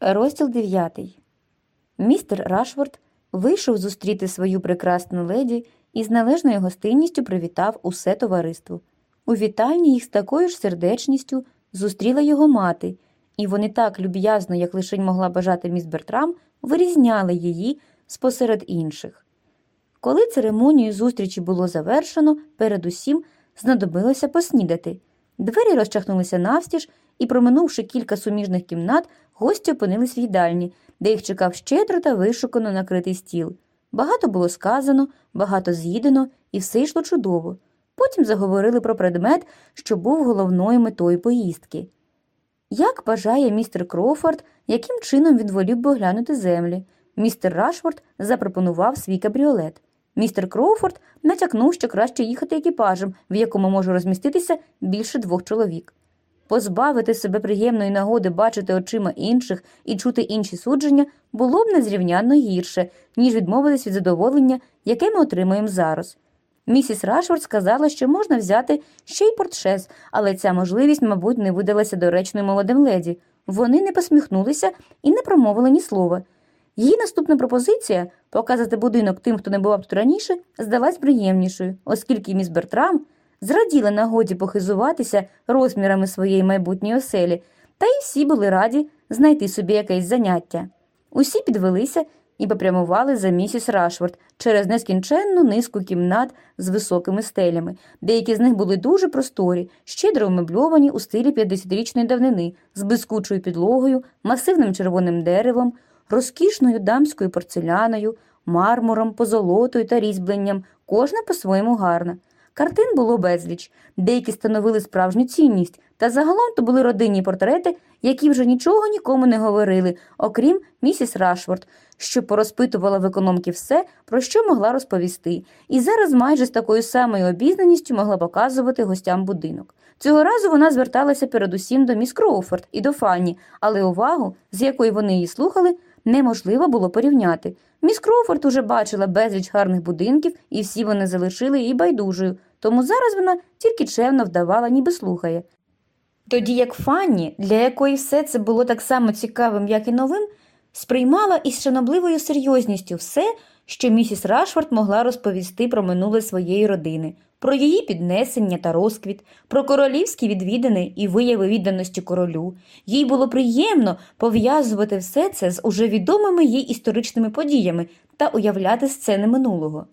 Розділ 9. Містер Рашфорд вийшов зустріти свою прекрасну леді і з належною гостинністю привітав усе товариство. У вітальні їх з такою ж сердечністю зустріла його мати, і вони так люб'язно, як лишень могла бажати міс Бертрам, вирізняли її спосеред інших. Коли церемонію зустрічі було завершено, передусім знадобилося поснідати. Двері розчахнулися навстіж, і, проминувши кілька суміжних кімнат, гості опинились в їдальні, де їх чекав щедро та вишукано накритий стіл. Багато було сказано, багато з'їдено, і все йшло чудово. Потім заговорили про предмет, що був головною метою поїздки. Як бажає містер Кроуфорд, яким чином він волів би оглянути землі? Містер Рашфорд запропонував свій кабріолет. Містер Кроуфорд натякнув, що краще їхати екіпажем, в якому може розміститися більше двох чоловік. Позбавити себе приємної нагоди бачити очима інших і чути інші судження було б незрівнянно гірше, ніж відмовитись від задоволення, яке ми отримуємо зараз. Місіс Рашфорд сказала, що можна взяти ще й портшез, але ця можливість, мабуть, не видалася доречною молодим леді. Вони не посміхнулися і не промовили ні слова. Її наступна пропозиція показати будинок тим, хто не бував тут раніше, здалась приємнішою, оскільки міс Бертрам зраділа нагоді похизуватися розмірами своєї майбутньої оселі, та й всі були раді знайти собі якесь заняття. Усі підвелися і попрямували за місіс Рашфорд через нескінченну низку кімнат з високими стелями. Деякі з них були дуже просторі, щедро умебльовані у стилі 50-річної давнини, з блискучою підлогою, масивним червоним деревом, розкішною дамською порцеляною, мармуром, позолотою та різьбленням, кожна по-своєму гарна. Картин було безліч, деякі становили справжню цінність, та загалом то були родинні портрети, які вже нічого нікому не говорили, окрім місіс Рашфорд, що порозпитувала в економки все, про що могла розповісти, і зараз майже з такою самою обізнаністю могла показувати гостям будинок. Цього разу вона зверталася передусім до міс Кроуфорд і до Фанні, але увагу, з якої вони її слухали, неможливо було порівняти. Міс Кроуфорд уже бачила безліч гарних будинків, і всі вони залишили її байдужою, тому зараз вона тільки чемно вдавала, ніби слухає. Тоді як Фанні, для якої все це було так само цікавим, як і новим, сприймала із шанобливою серйозністю все, що місіс Рашфорд могла розповісти про минуле своєї родини, про її піднесення та розквіт, про королівські відвідини і вияви відданості королю. Їй було приємно пов'язувати все це з уже відомими їй історичними подіями та уявляти сцени минулого.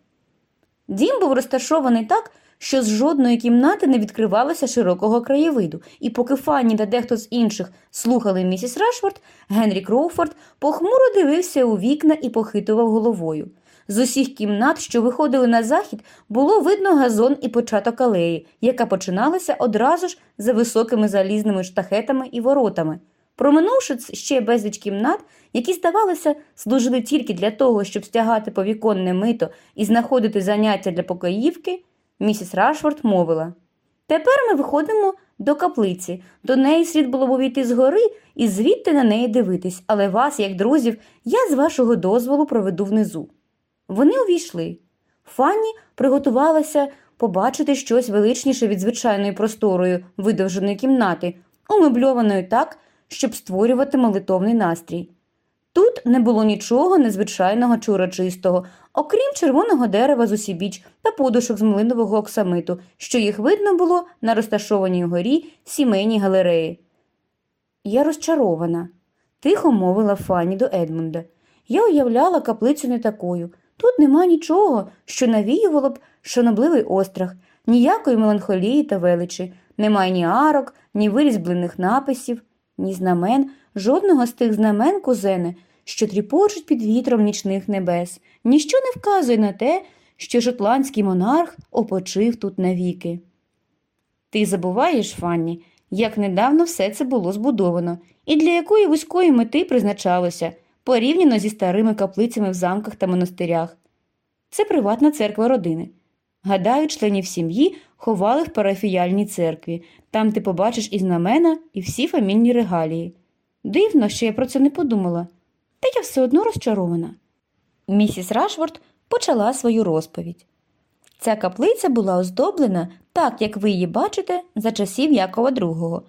Дім був розташований так, що з жодної кімнати не відкривалося широкого краєвиду, і поки Фанні та дехто з інших слухали місіс Рашфорд, Генрі Кроуфорд похмуро дивився у вікна і похитував головою. З усіх кімнат, що виходили на захід, було видно газон і початок алеї, яка починалася одразу ж за високими залізними штахетами і воротами. Проминувши ще безліч кімнат, які, здавалося, служили тільки для того, щоб стягати повіконне мито і знаходити заняття для покоївки, місіс Рашфорд мовила Тепер ми виходимо до каплиці. До неї слід було б увійти згори і звідти на неї дивитись, але вас, як друзів, я з вашого дозволу проведу внизу. Вони увійшли. Фанні приготувалася побачити щось величніше від звичайної просторою видовженої кімнати, умебльованої так, щоб створювати молитовний настрій. Тут не було нічого незвичайного чи урочистого, окрім червоного дерева з усібіч та подушок з млинового оксамиту, що їх видно було на розташованій горі сімейній галереї. Я розчарована, тихо мовила Фанні до Едмунда. Я уявляла каплицю не такою. Тут нема нічого, що навіювало б шанобливий острах, ніякої меланхолії та величі, немає ні арок, ні вирізблених написів, ні знамен, жодного з тих знамен, кузене, що тріпочуть під вітром нічних небес, ніщо не вказує на те, що шотландський монарх опочив тут навіки. Ти забуваєш, Фанні, як недавно все це було збудовано, і для якої вузької мети призначалося, порівняно зі старими каплицями в замках та монастирях. Це приватна церква родини. Гадаю, членів сім'ї ховали в парафіяльній церкві. Там ти побачиш і знамена, і всі фамільні регалії. Дивно, що я про це не подумала, та я все одно розчарована. Місіс Рашфорд почала свою розповідь. Ця каплиця була оздоблена так, як ви її бачите, за часів Якова II.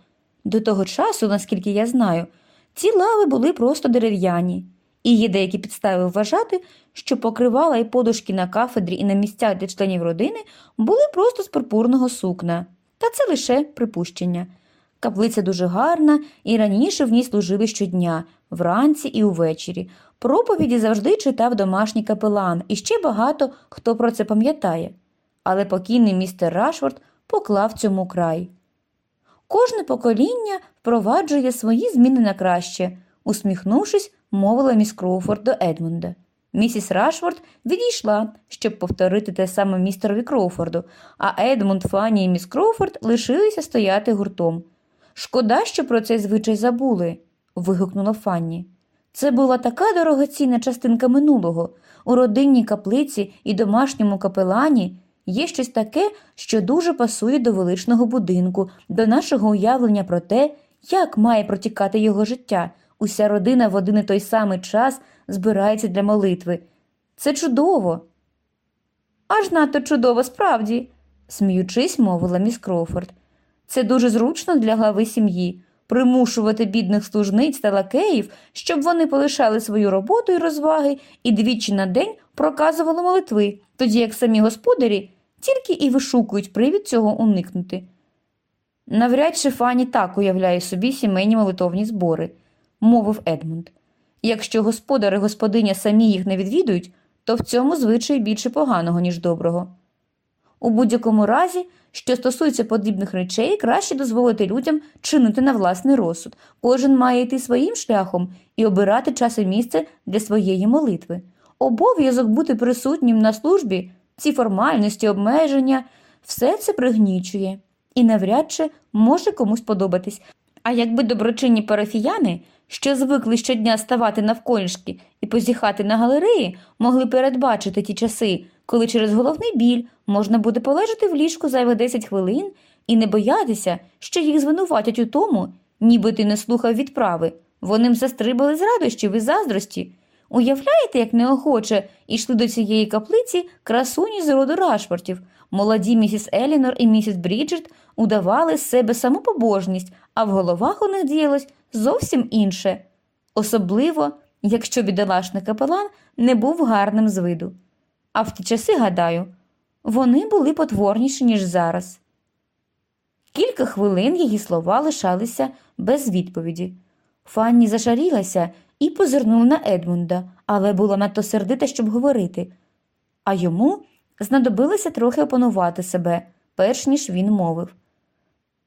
До того часу, наскільки я знаю, Ці лави були просто дерев'яні, і є деякі підстави вважати, що покривала і подушки на кафедрі і на місцях для членів родини були просто з пурпурного сукна. Та це лише припущення. Каплиця дуже гарна, і раніше в ній служили щодня, вранці і увечері. Проповіді завжди читав домашній капелан, і ще багато хто про це пам'ятає. Але покійний містер Рашфорд поклав цьому край. Кожне покоління впроваджує свої зміни на краще, усміхнувшись, мовила міс Кроуфорд до Едмунда. Місіс Рашфорд відійшла, щоб повторити те саме містерові Кроуфорду, а Едмунд, Фанні і міс Кроуфорд лишилися стояти гуртом. Шкода, що про цей звичай забули. вигукнула Фанні. Це була така дорогоцінна частинка минулого. У родинній каплиці і домашньому капелані є щось таке, що дуже пасує до величного будинку, до нашого уявлення про те, як має протікати його життя. Уся родина в один і той самий час збирається для молитви. Це чудово. Аж надто чудово, справді, сміючись, мовила міс Кроуфорд. Це дуже зручно для глави сім'ї примушувати бідних служниць та лакеїв, щоб вони полишали свою роботу і розваги і двічі на день проказували молитви, тоді як самі господарі тільки і вишукують привід цього уникнути. Навряд чи Фані так уявляє собі сімейні молитовні збори, мовив Едмунд. Якщо господар і господиня самі їх не відвідують, то в цьому звичай більше поганого, ніж доброго. У будь-якому разі, що стосується подібних речей, краще дозволити людям чинити на власний розсуд. Кожен має йти своїм шляхом і обирати час і місце для своєї молитви. Обов'язок бути присутнім на службі, ці формальності, обмеження, все це пригнічує і навряд чи може комусь подобатись. А якби доброчинні парафіяни, що звикли щодня ставати навколішки і позіхати на галереї, могли передбачити ті часи, коли через головний біль можна буде полежати в ліжку зайвих 10 хвилин і не боятися, що їх звинуватять у тому, ніби ти не слухав відправи. Вони застрибали з радощів і заздрості. Уявляєте, як неохоче йшли до цієї каплиці красуні з роду Рашфортів. Молоді місіс Елінор і місіс Бріджет удавали з себе саму побожність, а в головах у них діялось зовсім інше. Особливо, якщо бідолашний капелан не був гарним з виду. А в ті часи, гадаю, вони були потворніші, ніж зараз. Кілька хвилин її слова лишалися без відповіді. Фанні зашарілася і позирнула на Едмунда, але була надто сердита, щоб говорити, а йому знадобилося трохи опанувати себе, перш ніж він мовив.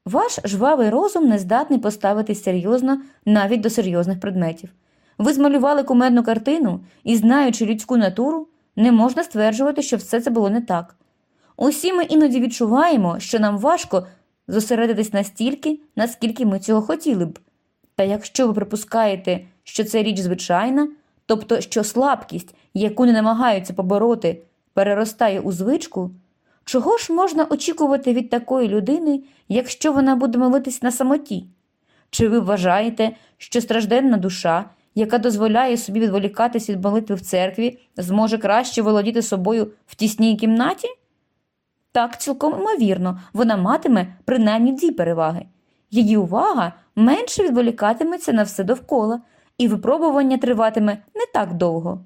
Ваш жвавий розум не здатний поставитись серйозно навіть до серйозних предметів. Ви змалювали кумедну картину і, знаючи людську натуру, не можна стверджувати, що все це було не так. Усі ми іноді відчуваємо, що нам важко зосередитись настільки, наскільки ми цього хотіли б. Та якщо ви припускаєте, що це річ звичайна, тобто що слабкість, яку не намагаються побороти, переростає у звичку, чого ж можна очікувати від такої людини, якщо вона буде молитись на самоті? Чи ви вважаєте, що стражденна душа, яка дозволяє собі відволікатись від молитви в церкві, зможе краще володіти собою в тісній кімнаті? Так, цілком імовірно, вона матиме принаймні дві переваги. Її увага менше відволікатиметься на все довкола, і випробування триватиме не так довго.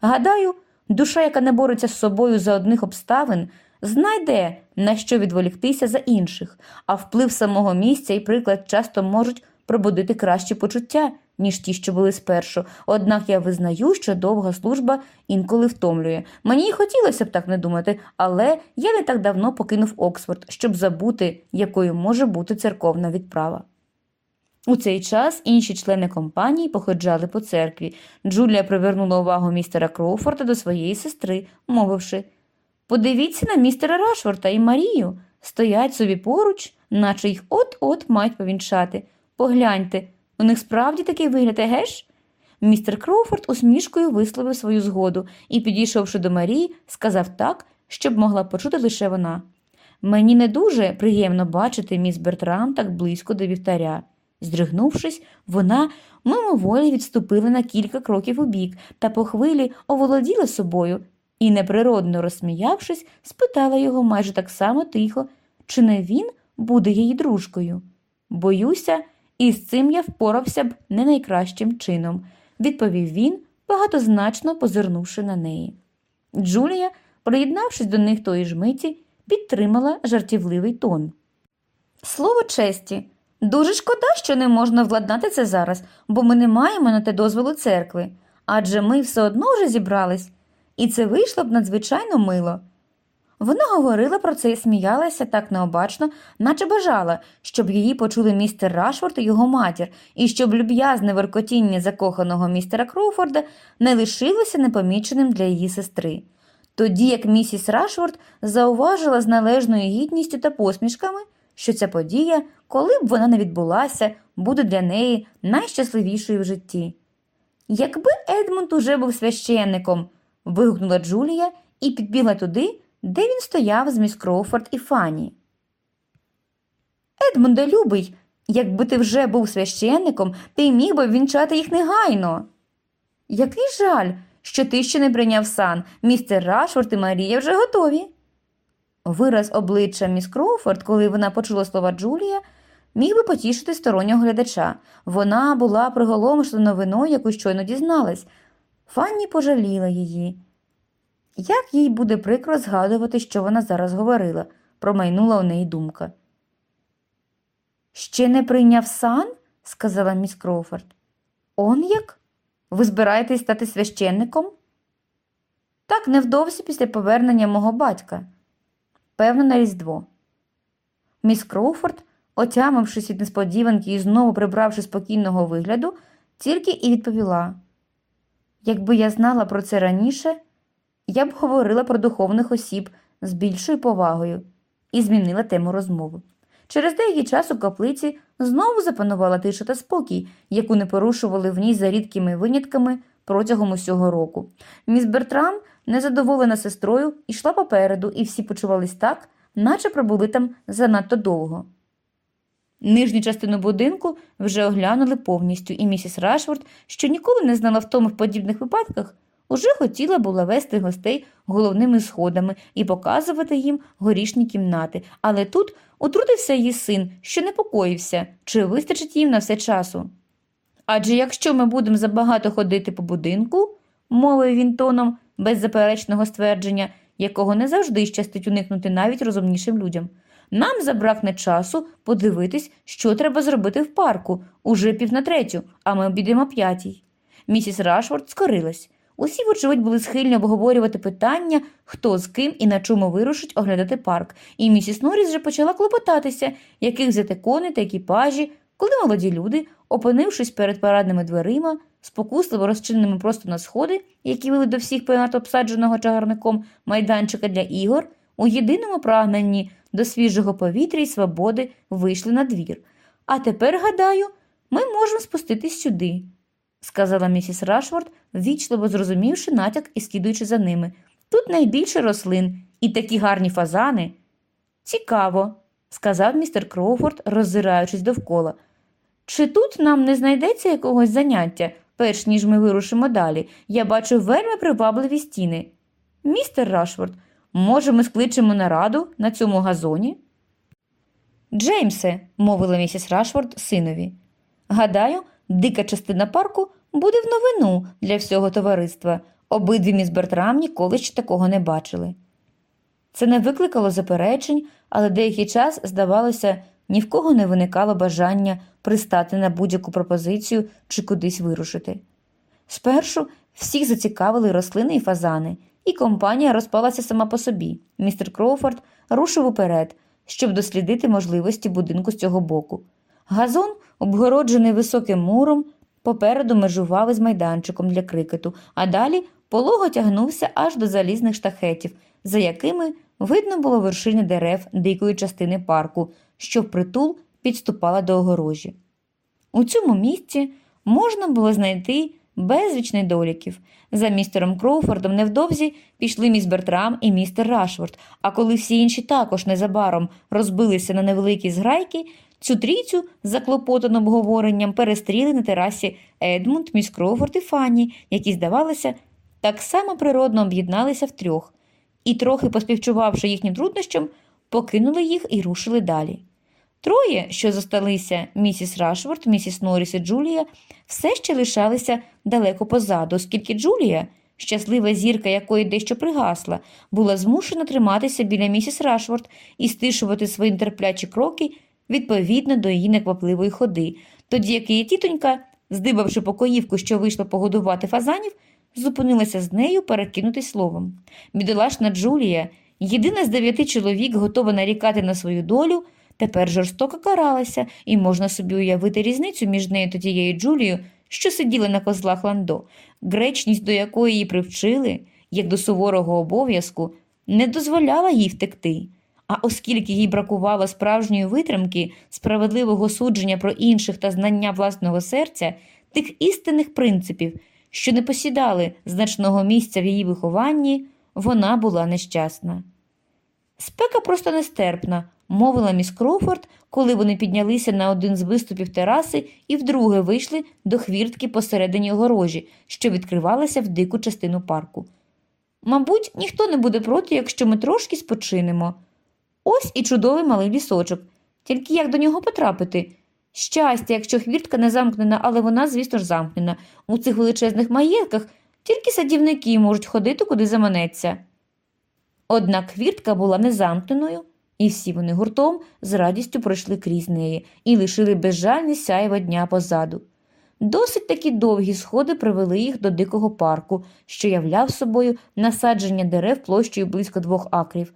Гадаю, душа, яка не бореться з собою за одних обставин, знайде на що відволіктися за інших, а вплив самого місця і приклад часто можуть пробудити кращі почуття, ніж ті, що були спершу. Однак я визнаю, що довга служба інколи втомлює. Мені й хотілося б так не думати, але я не так давно покинув Оксфорд, щоб забути, якою може бути церковна відправа. У цей час інші члени компанії походжали по церкві. Джулія привернула увагу містера Кроуфорда до своєї сестри, мовивши Подивіться на містера Рашфорта і Марію. Стоять собі поруч, наче їх от-от мають повінчати. Погляньте, у них справді такий вигляд, егеш? Містер Кроуфорд усмішкою висловив свою згоду і, підійшовши до Марії, сказав так, щоб могла почути лише вона. Мені не дуже приємно бачити міс Бертрам так близько до вівтаря. Здригнувшись, вона мимоволі відступила на кілька кроків убік та по хвилі оволоділа собою і, неприродно розсміявшись, спитала його майже так само тихо, чи не він буде її дружкою. Боюся, і з цим я впорався б не найкращим чином, відповів він, багатозначно позирнувши на неї. Джулія, приєднавшись до них тої ж миті, підтримала жартівливий тон. Слово честі, дуже шкода, що не можна владнати це зараз, бо ми не маємо на те дозволу церкви, адже ми все одно вже зібрались, і це вийшло б надзвичайно мило. Вона говорила про це і сміялася так необачно, наче бажала, щоб її почули містер Рашфорд і його матір, і щоб люб'язне воркотіння закоханого містера Кроуфорда не лишилося непоміченим для її сестри. Тоді як місіс Рашфорд зауважила з належною гідністю та посмішками, що ця подія, коли б вона не відбулася, буде для неї найщасливішою в житті. Якби Едмунд уже був священником, вигукнула Джулія і підбігла туди, де він стояв з міс Кроуфорд і Фанні. Едмунде, любий, якби ти вже був священником, ти міг би вінчати їх негайно. Який жаль, що ти ще не прийняв сан. Містер Рашфорд і Марія вже готові. Вираз обличчя міс Кроуфорд, коли вона почула слова Джулія, міг би потішити стороннього глядача. Вона була приголомшена новиною, яку щойно дізналась. Фанні пожаліла її. Як їй буде прикро згадувати, що вона зараз говорила, промайнула у неї думка. Ще не прийняв сан? сказала міс Кроуфорд. Он як? Ви збираєтесь стати священником? Так, невдовзі після повернення мого батька. Певно, на Різдво. Міс Кроуфорд, отямившись від несподіванки і знову прибравши спокійного вигляду, тільки і відповіла: Якби я знала про це раніше, я б говорила про духовних осіб з більшою повагою і змінила тему розмови. Через деякий час у каплиці знову запанувала тиша та спокій, яку не порушували в ній за рідкими винятками протягом усього року. Міс Бертрам, незадоволена сестрою, йшла попереду, і всі почувались так, наче пробули там занадто довго. Нижню частину будинку вже оглянули повністю, і місіс Рашфорд, що ніколи не знала втоми в подібних випадках, уже хотіла була вести гостей головними сходами і показувати їм горішні кімнати, але тут утрутився її син, що непокоївся, чи вистачить їм на все часу. Адже якщо ми будемо забагато ходити по будинку, мовив він тоном беззаперечного ствердження, якого не завжди щастить уникнути навіть розумнішим людям. Нам забракне часу подивитись, що треба зробити в парку, уже пів на третю, а ми обійдемо п'ятій. Місіс Рашфорд скорилась. Усі, вочевидь, були схильні обговорювати питання, хто з ким і на чому вирушить оглядати парк, і місіс Норріс вже почала клопотатися, яких взяти кони та екіпажі, коли молоді люди, опинившись перед парадними дверима, спокусливо розчиненими просто на сходи, які вели до всіх понад обсадженого чагарником майданчика для ігор, у єдиному прагненні до свіжого повітря і свободи вийшли на двір. А тепер, гадаю, ми можемо спуститись сюди, сказала місіс Рашфорд, ввічливо зрозумівши натяк і слідуючи за ними. Тут найбільше рослин і такі гарні фазани. Цікаво, сказав містер Кроуфорд, роззираючись довкола. Чи тут нам не знайдеться якогось заняття, перш ніж ми вирушимо далі? Я бачу вельми привабливі стіни. Містер Рашфорд, може, ми скличемо нараду на цьому газоні? Джеймсе, мовила місіс Рашфорд синові. Гадаю, дика частина парку буде в новину для всього товариства. Обидві міс Бертрам ніколи ще такого не бачили. Це не викликало заперечень, але деякий час, здавалося, ні в кого не виникало бажання пристати на будь-яку пропозицію чи кудись вирушити. Спершу всіх зацікавили рослини і фазани, і компанія розпалася сама по собі. Містер Кроуфорд рушив уперед, щоб дослідити можливості будинку з цього боку. Газон, обгороджений високим муром, попереду межував із майданчиком для крикету, а далі полого тягнувся аж до залізних штахетів, за якими видно було вершини дерев дикої частини парку, що впритул підступала до огорожі. У цьому місці можна було знайти безліч недоліків. За містером Кроуфордом невдовзі пішли міс Бертрам і містер Рашфорд, а коли всі інші також незабаром розбилися на невеликі зграйки, цю трійцю, заклопотану обговоренням, перестріли на терасі Едмунд, міс Кроуфорд і Фанні, які, здавалося, так само природно об'єдналися втрьох, і, трохи поспівчувавши їхнім труднощам, покинули їх і рушили далі. Троє, що зосталися місіс Рашфорд, місіс Норріс і Джулія, все ще лишалися далеко позаду, оскільки Джулія, щаслива зірка якої дещо пригасла, була змушена триматися біля місіс Рашфорд і стишувати свої терплячі кроки відповідно до її неквапливої ходи, тоді як її тітонька, здибавши покоївку, що вийшла погодувати фазанів, зупинилася з нею перекинутись словом. Бідолашна Джулія, єдина з дев'яти чоловік, готова нарікати на свою долю, тепер жорстоко каралася, і можна собі уявити різницю між нею та тією Джулією, що сиділа на козлах ландо, гречність до якої її привчили, як до суворого обов'язку, не дозволяла їй втекти. А оскільки їй бракувало справжньої витримки, справедливого судження про інших та знання власного серця, тих істинних принципів, що не посідали значного місця в її вихованні, вона була нещасна. Спека просто нестерпна, мовила міс Кроуфорд, коли вони піднялися на один з виступів тераси і вдруге вийшли до хвіртки посередині огорожі, що відкривалася в дику частину парку. Мабуть, ніхто не буде проти, якщо ми трошки спочинемо. Ось і чудовий малий лісочок. Тільки як до нього потрапити? Щастя, якщо хвіртка не замкнена, але вона, звісно ж, замкнена. У цих величезних маєтках тільки садівники можуть ходити, куди заманеться. Однак хвіртка була незамкненою, і всі вони гуртом з радістю пройшли крізь неї і лишили безжальне сяєво дня позаду. Досить такі довгі сходи привели їх до дикого парку, що являв собою насадження дерев площею близько двох акрів.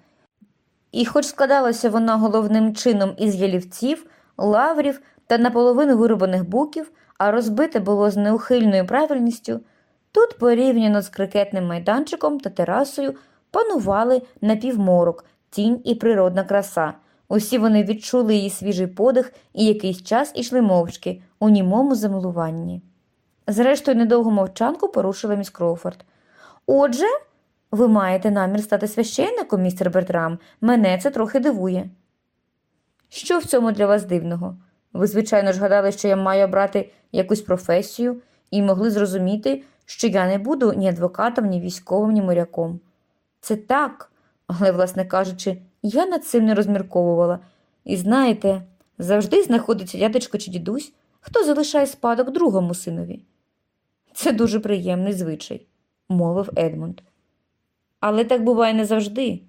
І хоч складалося воно головним чином із ялівців, лаврів та наполовину вирубаних буків, а розбите було з неухильною правильністю, тут, порівняно з крикетним майданчиком та терасою, панували напівморок, тінь і природна краса. Усі вони відчули її свіжий подих і якийсь час ішли мовчки у німому замилуванні. Зрештою, недовгу мовчанку порушила міс Кроуфорд. Отже, ви маєте намір стати священником, містер Бертрам. Мене це трохи дивує. Що в цьому для вас дивного? Ви, звичайно ж, гадали, що я маю обрати якусь професію і могли зрозуміти, що я не буду ні адвокатом, ні військовим, ні моряком. Це так, але, власне кажучи, я над цим не розмірковувала. І знаєте, завжди знаходиться дядечко чи дідусь, хто залишає спадок другому синові. Це дуже приємний звичай, мовив Едмунд. Але так буває не завжди.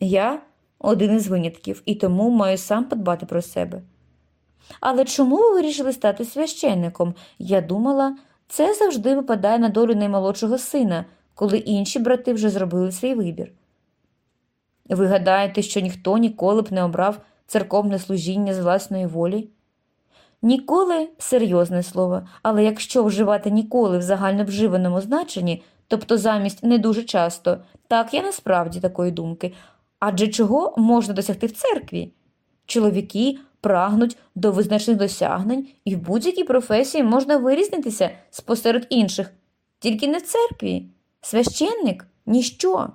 Я один із винятків і тому маю сам подбати про себе. Але чому ви вирішили стати священником? Я думала, це завжди випадає на долю наймолодшого сина, коли інші брати вже зробили свій вибір. Ви гадаєте, що ніхто ніколи б не обрав церковне служіння з власної волі? Ніколи серйозне слово, але якщо вживати ніколи в загальновживаному значенні, тобто замість не дуже часто, так я насправді такої думки. Адже чого можна досягти в церкві? Чоловіки прагнуть до визначних досягнень, і в будь-якій професії можна вирізнитися спосеред інших, тільки не в церкві. Священник ніщо.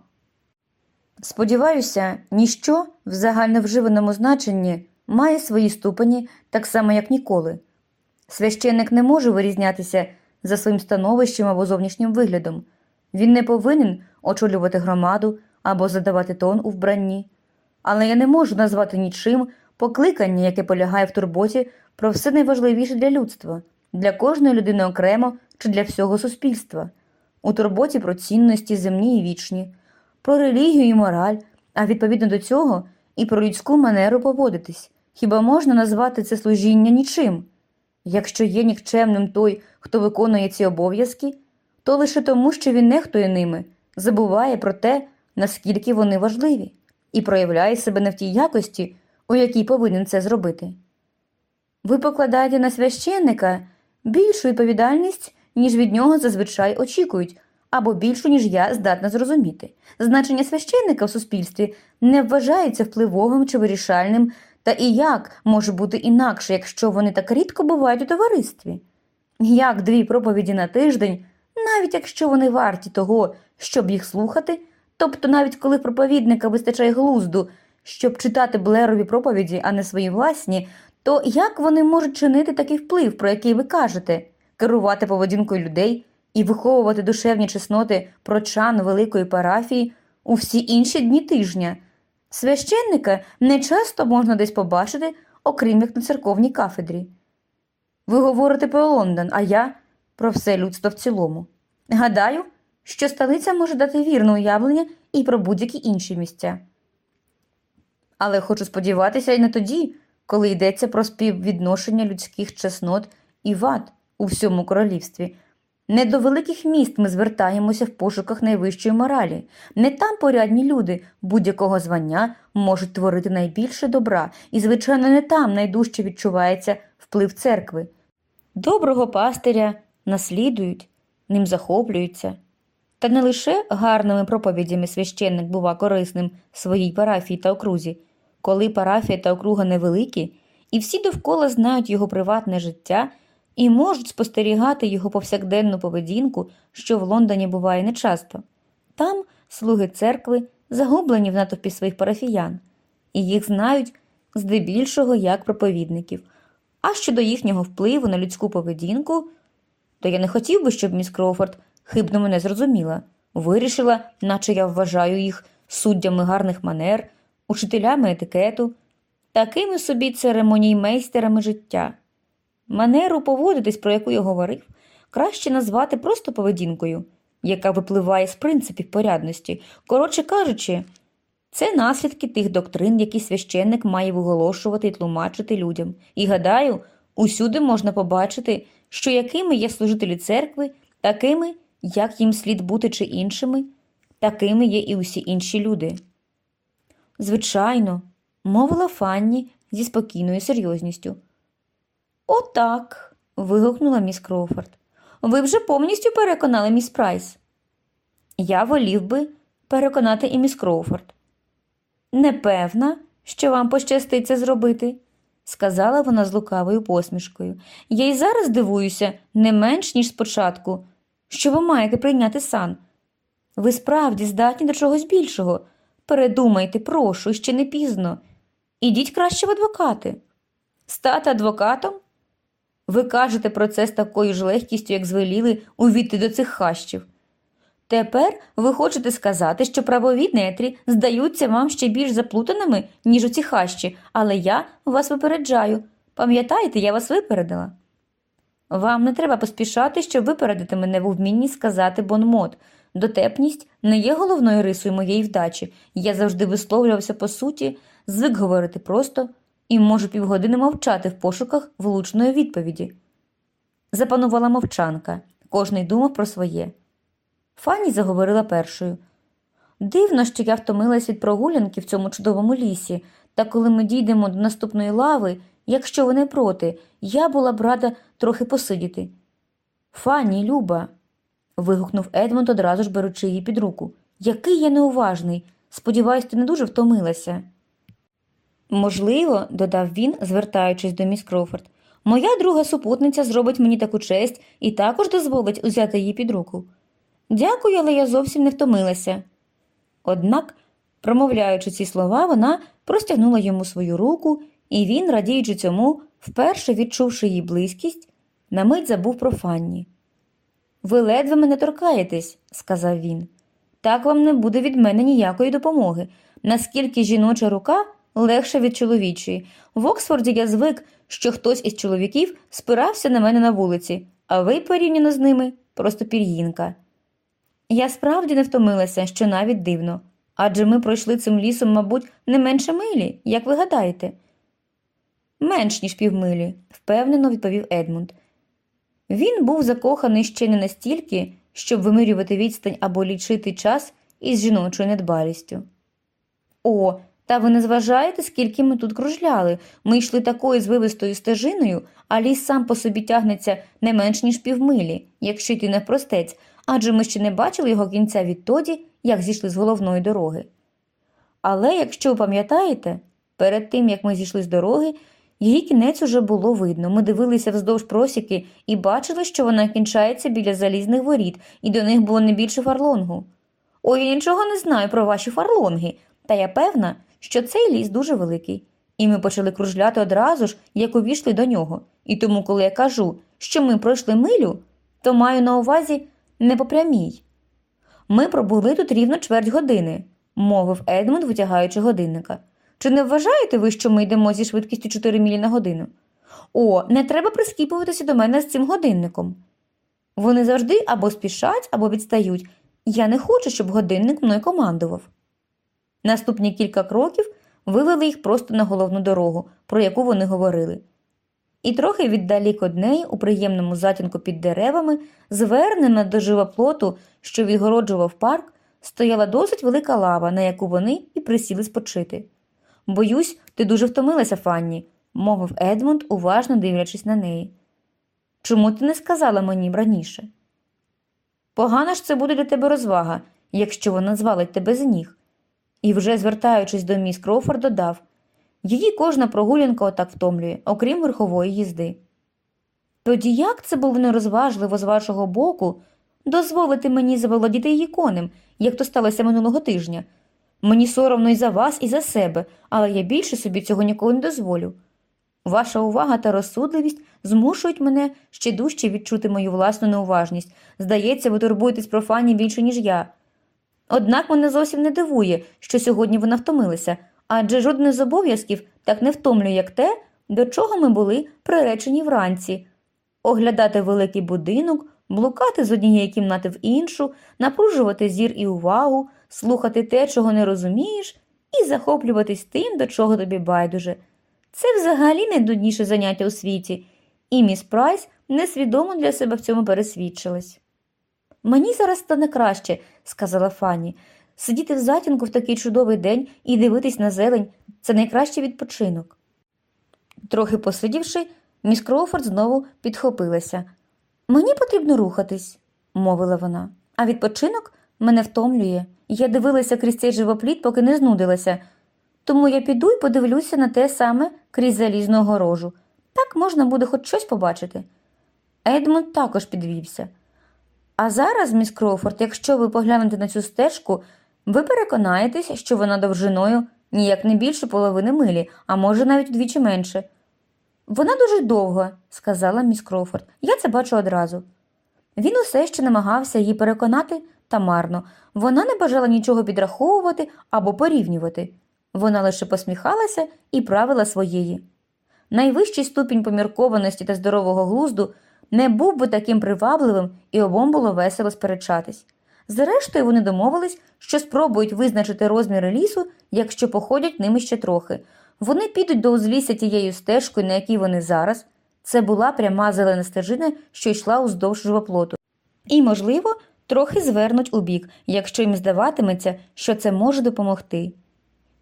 Сподіваюся, ніщо в загальновживаному значенні має свої ступені так само, як ніколи. Священник не може вирізнятися за своїм становищем або зовнішнім виглядом. Він не повинен очолювати громаду або задавати тон у вбранні. Але я не можу назвати нічим покликання, яке полягає в турботі про все найважливіше для людства, для кожної людини окремо чи для всього суспільства, у турботі про цінності земні і вічні, про релігію і мораль, а відповідно до цього і про людську манеру поводитись. Хіба можна назвати це служіння нічим? Якщо є нікчемним той, хто виконує ці обов'язки, то лише тому, що він нехтує ними, забуває про те, наскільки вони важливі, і проявляє себе не в тій якості, у якій повинен це зробити. Ви покладаєте на священника більшу відповідальність, ніж від нього зазвичай очікують, або більшу, ніж я здатна зрозуміти. Значення священника в суспільстві не вважається впливовим чи вирішальним, та і як може бути інакше, якщо вони так рідко бувають у товаристві? Як дві проповіді на тиждень, навіть якщо вони варті того, щоб їх слухати, тобто навіть коли проповідника вистачає глузду, щоб читати Блерові проповіді, а не свої власні, то як вони можуть чинити такий вплив, про який ви кажете, керувати поведінкою людей і виховувати душевні чесноти прочан великої парафії у всі інші дні тижня? Священника не часто можна десь побачити, окрім як на церковній кафедрі. Ви говорите про Лондон, а я про все людство в цілому. Гадаю, що столиця може дати вірне уявлення і про будь-які інші місця. Але хочу сподіватися і не тоді, коли йдеться про співвідношення людських чеснот і вад у всьому королівстві. Не до великих міст ми звертаємося в пошуках найвищої моралі. Не там порядні люди будь-якого звання можуть творити найбільше добра, і, звичайно, не там найдужче відчувається вплив церкви. Доброго пастиря наслідують, ним захоплюються. Та не лише гарними проповідями священник бува корисним своїй парафії та окрузі, коли парафія та округа невеликі, і всі довкола знають його приватне життя і можуть спостерігати його повсякденну поведінку, що в Лондоні буває нечасто. Там слуги церкви загублені в натовпі своїх парафіян, і їх знають здебільшого як проповідників. А щодо їхнього впливу на людську поведінку, то я не хотів би, щоб міс Кроуфорд хибно мене зрозуміла, вирішила, наче я вважаю їх суддями гарних манер, учителями етикету, такими собі церемоніймейстерами життя. Манеру поводитись, про яку я говорив, краще назвати просто поведінкою, яка випливає з принципів порядності. Коротше кажучи, це наслідки тих доктрин, які священник має виголошувати і тлумачити людям. І гадаю, усюди можна побачити, що якими є служителі церкви, такими, як їм слід бути чи іншими, такими є і усі інші люди. Звичайно, мовила Фанні зі спокійною серйозністю. Отак. вигукнула міс Кроуфорд. Ви вже повністю переконали міс Прайс. Я волів би переконати і міс Кроуфорд. Непевна, що вам пощастить це зробити, сказала вона з лукавою посмішкою. Я й зараз дивуюся не менш, ніж спочатку, що ви маєте прийняти сан. Ви справді здатні до чогось більшого. Передумайте, прошу, ще не пізно. Ідіть краще в адвокати. Стати адвокатом? Ви кажете про це з такою ж легкістю, як звеліли увійти до цих хащів. Тепер ви хочете сказати, що правові нетрі здаються вам ще більш заплутаними, ніж оці хащі, але я вас випереджаю. Пам'ятаєте, я вас випередила. Вам не треба поспішати, щоб випередити мене в вмінні сказати бонмот. Дотепність не є головною рисою моєї вдачі. Я завжди висловлювався по суті, звик говорити просто і можу півгодини мовчати в пошуках влучної відповіді. Запанувала мовчанка, кожний думав про своє. Фанні заговорила першою. Дивно, що я втомилась від прогулянки в цьому чудовому лісі, та коли ми дійдемо до наступної лави, якщо ви не проти, я була б рада трохи посидіти. Фанні, Люба. вигукнув Едмонд, одразу ж беручи її під руку. Який я неуважний. Сподіваюсь, ти не дуже втомилася. Можливо, додав він, звертаючись до міс Кроуфорд, моя друга супутниця зробить мені таку честь і також дозволить узяти її під руку. Дякую, але я зовсім не втомилася. Однак, промовляючи ці слова, вона простягнула йому свою руку, і він, радіючи цьому, вперше відчувши її близькість, на мить забув про Фанні. Ви ледве мене торкаєтесь, сказав він. Так вам не буде від мене ніякої допомоги. Наскільки жіноча рука легша від чоловічої. В Оксфорді я звик, що хтось із чоловіків спирався на мене на вулиці, а ви порівняно з ними просто пір'їнка. Я справді не втомилася, що навіть дивно, адже ми пройшли цим лісом, мабуть, не менше милі, як ви гадаєте. Менш ніж півмилі, впевнено відповів Едмунд. Він був закоханий ще не настільки, щоб вимирювати відстань або лічити час із жіночою недбалістю. О, та ви не зважаєте, скільки ми тут кружляли. Ми йшли такою звивистою стежиною, а ліс сам по собі тягнеться не менш ніж півмилі, якщо йти навпростець, адже ми ще не бачили його кінця відтоді, як зійшли з головної дороги. Але, якщо ви пам'ятаєте, перед тим як ми зійшли з дороги, її кінець уже було видно. Ми дивилися вздовж просіки і бачили, що вона кінчається біля залізних воріт, і до них було не більше фарлонгу. Ой, я нічого не знаю про ваші фарлонги, та я певна, що цей ліс дуже великий, і ми почали кружляти одразу ж, як увійшли до нього. І тому, коли я кажу, що ми пройшли милю, то маю на увазі не по прямій. Ми пробули тут рівно чверть години, мовив Едмунд, витягаючи годинника. Чи не вважаєте ви, що ми йдемо зі швидкістю 4 мілі на годину? О, не треба прискіпуватися до мене з цим годинником. Вони завжди або спішать, або відстають. Я не хочу, щоб годинник мною командував. Наступні кілька кроків вивели їх просто на головну дорогу, про яку вони говорили. І трохи віддалік од неї, у приємному затінку під деревами, звернена до живоплоту, що відгороджував парк, стояла досить велика лава, на яку вони і присіли спочити. Боюсь, ти дуже втомилася, Фанні, мовив Едмунд, уважно дивлячись на неї. Чому ти не сказала мені раніше? Погана ж це буде для тебе розвага, якщо вона звалить тебе з ніг. І вже звертаючись до міс Кроуфорд, додав її кожна прогулянка отак втомлює, окрім верхової їзди. Тоді як це було нерозважливо з вашого боку дозволити мені заволодіти її конем, як то сталося минулого тижня? Мені соромно і за вас, і за себе, але я більше собі цього ніколи не дозволю. Ваша увага та розсудливість змушують мене ще дужче відчути мою власну неуважність. Здається, ви турбуєтесь про фані більше, ніж я. Однак мене зовсім не дивує, що сьогодні вона втомилася, адже жодне з обов'язків так не втомлює, як те, до чого ми були приречені вранці оглядати великий будинок, блукати з однієї кімнати в іншу, напружувати зір і увагу, слухати те, чого не розумієш, і захоплюватись тим, до чого тобі байдуже. Це взагалі найдудніше заняття у світі, і міс Прайс несвідомо для себе в цьому пересвідчилась. Мені зараз стане краще, сказала Фанні. Сидіти в затінку в такий чудовий день і дивитись на зелень це найкращий відпочинок. Трохи посидівши, міс Кроуфорд знову підхопилася. Мені потрібно рухатись, мовила вона, а відпочинок мене втомлює. Я дивилася крізь цей живопліт, поки не знудилася. Тому я піду і подивлюся на те саме крізь залізну огорожу. Так можна буде хоч щось побачити. Едмунд також підвівся. А зараз, міс Кроуфорд, якщо ви поглянете на цю стежку, ви переконаєтесь, що вона довжиною ніяк не більше половини милі, а може навіть вдвічі менше. Вона дуже довга, сказала міс Кроуфорд. Я це бачу одразу. Він усе ще намагався її переконати та марно. Вона не бажала нічого підраховувати або порівнювати. Вона лише посміхалася і правила своєї. Найвищий ступінь поміркованості та здорового глузду не був би таким привабливим, і обом було весело сперечатись. Зрештою, вони домовились, що спробують визначити розміри лісу, якщо походять ними ще трохи. Вони підуть до узлісся тією стежкою, на якій вони зараз. Це була пряма зелена стежина, що йшла уздовж живоплоту. І, можливо, трохи звернуть у бік, якщо їм здаватиметься, що це може допомогти.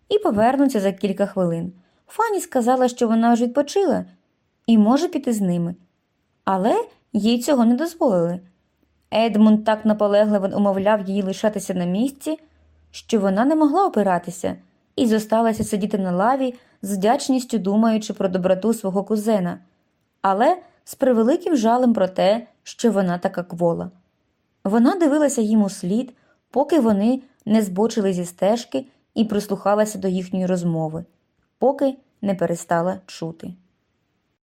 І повернуться за кілька хвилин. Фані сказала, що вона вже відпочила і може піти з ними. Але їй цього не дозволили. Едмунд так наполегливо умовляв її лишатися на місці, що вона не могла опиратися і зосталася сидіти на лаві, з вдячністю думаючи про доброту свого кузена, але з превеликим жалем про те, що вона така квола. Вона дивилася їм у слід, поки вони не збочили зі стежки і прислухалася до їхньої розмови, поки не перестала чути.